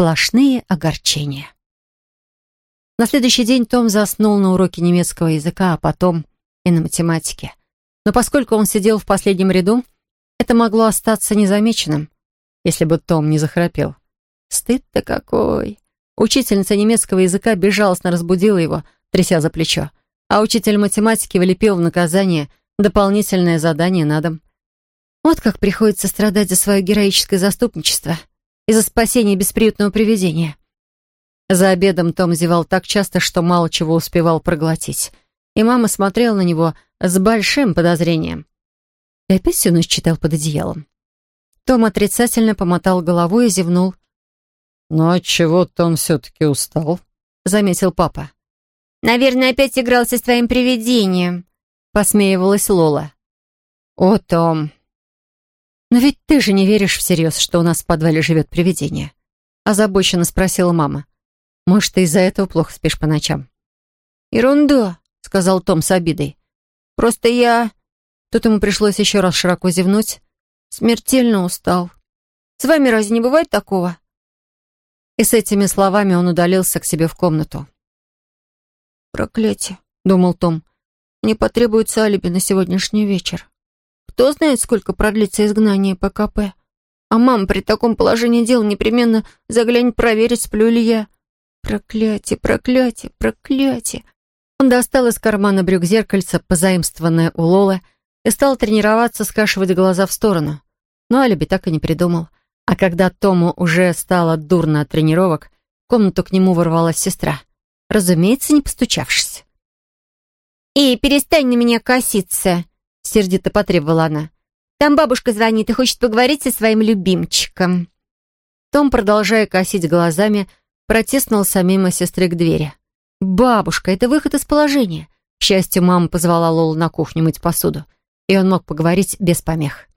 Сплошные огорчения. На следующий день Том заснул на уроке немецкого языка, а потом и на математике. Но поскольку он сидел в последнем ряду, это могло остаться незамеченным, если бы Том не захрапел. Стыд-то какой! Учительница немецкого языка безжалостно разбудила его, тряся за плечо, а учитель математики вылепил в наказание дополнительное задание на дом. Вот как приходится страдать за свое героическое заступничество и за спасение бесприютного привидения. За обедом Том зевал так часто, что мало чего успевал проглотить. И мама смотрела на него с большим подозрением. И опять всю ночь читал под одеялом. Том отрицательно помотал головой и зевнул. «Ну а чего-то он все-таки устал», — заметил папа. «Наверное, опять игрался с твоим привидением», — посмеивалась Лола. «О, Том, но ведь ты же не веришь всерьез, что у нас в подвале живет привидение?» — озабоченно спросила мама. Может, ты из-за этого плохо спишь по ночам?» «Ерунда», — сказал Том с обидой. «Просто я...» Тут ему пришлось еще раз широко зевнуть. «Смертельно устал. С вами разве не бывает такого?» И с этими словами он удалился к себе в комнату. «Проклятие», — думал Том. «Мне потребуется алиби на сегодняшний вечер. Кто знает, сколько продлится изгнание ПКП? А мама при таком положении дел непременно заглянет проверить, сплю ли я». Проклятие, проклятие, проклятие. Он достал из кармана брюк зеркальце, позаимствованное у Лолы, и стал тренироваться, скашивать глаза в сторону. Но алиби так и не придумал. А когда Тому уже стало дурно от тренировок, в комнату к нему ворвалась сестра. Разумеется, не постучавшись. «Эй, перестань на меня коситься!» — сердито потребовала она. «Там бабушка звонит и хочет поговорить со своим любимчиком». Том, продолжая косить глазами, протиснулся мимо сестры к двери. «Бабушка, это выход из положения!» К счастью, мама позвала Лолу на кухню мыть посуду, и он мог поговорить без помех.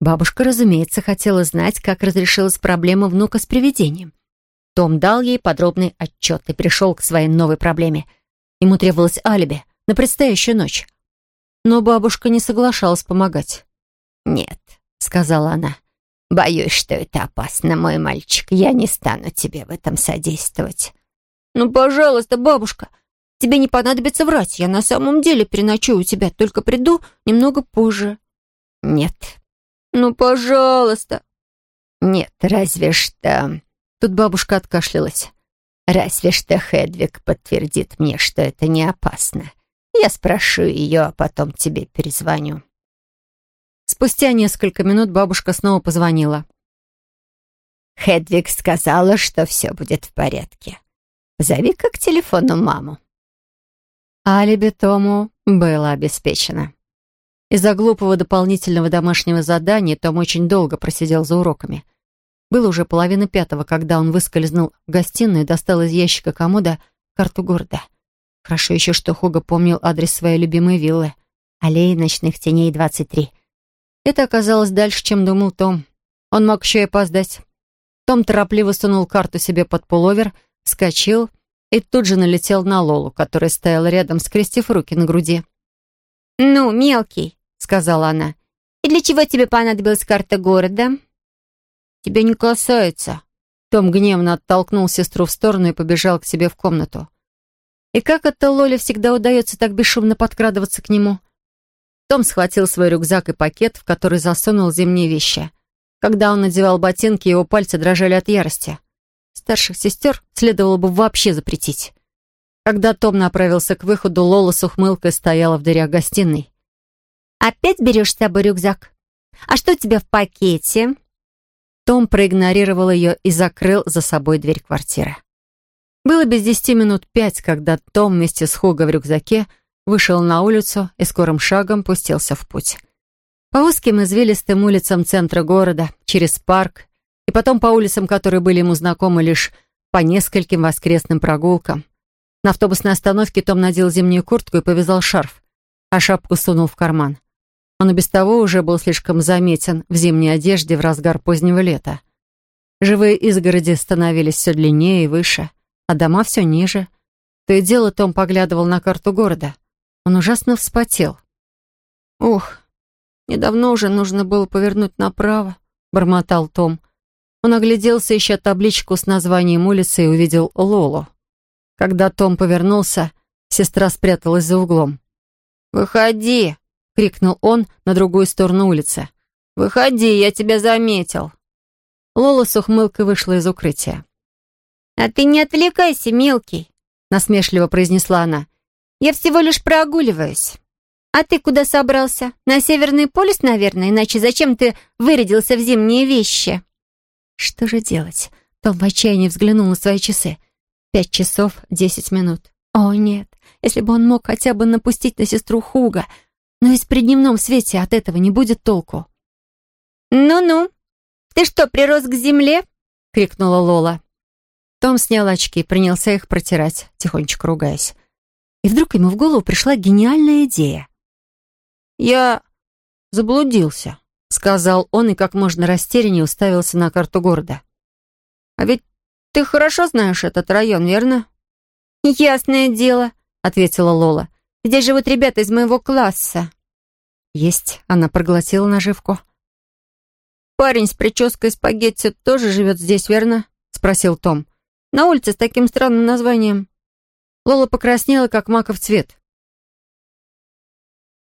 Бабушка, разумеется, хотела знать, как разрешилась проблема внука с привидением. Том дал ей подробный отчет и пришел к своей новой проблеме. Ему требовалось алиби на предстоящую ночь. Но бабушка не соглашалась помогать. «Нет», — сказала она, Боюсь, что это опасно, мой мальчик. Я не стану тебе в этом содействовать. Ну, пожалуйста, бабушка, тебе не понадобится врать. Я на самом деле переночую у тебя, только приду немного позже. Нет. Ну, пожалуйста. Нет, разве что... Тут бабушка откашлялась. Разве что Хедвиг подтвердит мне, что это не опасно. Я спрошу ее, а потом тебе перезвоню. Спустя несколько минут бабушка снова позвонила. «Хедвиг сказала, что все будет в порядке. Зови-ка к телефону маму». Алиби Тому было обеспечено. Из-за глупого дополнительного домашнего задания Том очень долго просидел за уроками. Было уже половина пятого, когда он выскользнул в гостиную и достал из ящика комода карту города. Хорошо еще, что Хуга помнил адрес своей любимой виллы. Аллеи ночных теней, 23. Это оказалось дальше, чем думал Том. Он мог еще и опоздать. Том торопливо сунул карту себе под пуловер, вскочил и тут же налетел на Лолу, которая стояла рядом, скрестив руки на груди. «Ну, мелкий», — сказала она, — «и для чего тебе понадобилась карта города?» «Тебя не касается». Том гневно оттолкнул сестру в сторону и побежал к себе в комнату. И как это Лоле всегда удается так бесшумно подкрадываться к нему? Том схватил свой рюкзак и пакет, в который засунул зимние вещи. Когда он надевал ботинки, его пальцы дрожали от ярости. Старших сестер следовало бы вообще запретить. Когда Том направился к выходу, Лола с ухмылкой стояла в дверях гостиной. «Опять берешь с собой рюкзак? А что у тебя в пакете?» Том проигнорировал ее и закрыл за собой дверь квартиры. Было без десяти минут пять, когда Том вместе с Хуго в рюкзаке вышел на улицу и скорым шагом пустился в путь. По узким извилистым улицам центра города, через парк, и потом по улицам, которые были ему знакомы лишь по нескольким воскресным прогулкам. На автобусной остановке Том надел зимнюю куртку и повязал шарф, а шапку сунул в карман. Он и без того уже был слишком заметен в зимней одежде в разгар позднего лета. Живые изгороди становились все длиннее и выше, а дома все ниже. То и дело Том поглядывал на карту города — он ужасно вспотел. «Ух, недавно уже нужно было повернуть направо», — бормотал Том. Он огляделся, ища табличку с названием улицы, и увидел Лолу. Когда Том повернулся, сестра спряталась за углом. «Выходи!» — крикнул он на другую сторону улицы. «Выходи, я тебя заметил!» Лола с ухмылкой вышла из укрытия. «А ты не отвлекайся, мелкий!» — насмешливо произнесла она. «Я всего лишь прогуливаюсь. А ты куда собрался? На Северный полюс, наверное, иначе зачем ты вырядился в зимние вещи?» Что же делать? Том в отчаянии взглянул на свои часы. Пять часов десять минут. О, нет, если бы он мог хотя бы напустить на сестру Хуга. Но ведь при дневном свете от этого не будет толку. «Ну-ну, ты что, прирос к земле?» — крикнула Лола. Том снял очки, принялся их протирать, тихонечко ругаясь. И вдруг ему в голову пришла гениальная идея. «Я заблудился», — сказал он и как можно растеряннее уставился на карту города. «А ведь ты хорошо знаешь этот район, верно?» «Ясное дело», — ответила Лола. «Здесь живут ребята из моего класса». «Есть», — она проглотила наживку. «Парень с прической спагетти тоже живет здесь, верно?» — спросил Том. «На улице с таким странным названием». Лола покраснела, как маков цвет.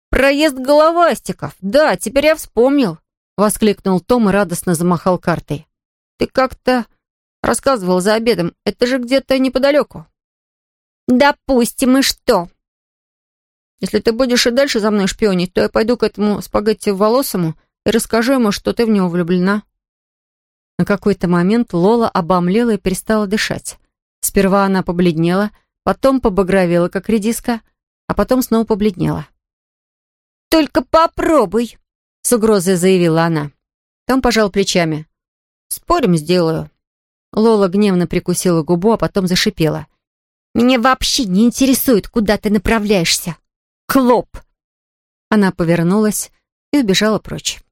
«Проезд головастиков! Да, теперь я вспомнил!» — воскликнул Том и радостно замахал картой. «Ты как-то рассказывал за обедом. Это же где-то неподалеку». «Допустим, и что?» «Если ты будешь и дальше за мной шпионить, то я пойду к этому спагетти-волосому и расскажу ему, что ты в него влюблена». На какой-то момент Лола обомлела и перестала дышать. Сперва она побледнела, потом побагровела, как редиска, а потом снова побледнела. «Только попробуй!» — с угрозой заявила она. Том пожал плечами. «Спорим, сделаю». Лола гневно прикусила губу, а потом зашипела. «Меня вообще не интересует, куда ты направляешься. Клоп!» Она повернулась и убежала прочь.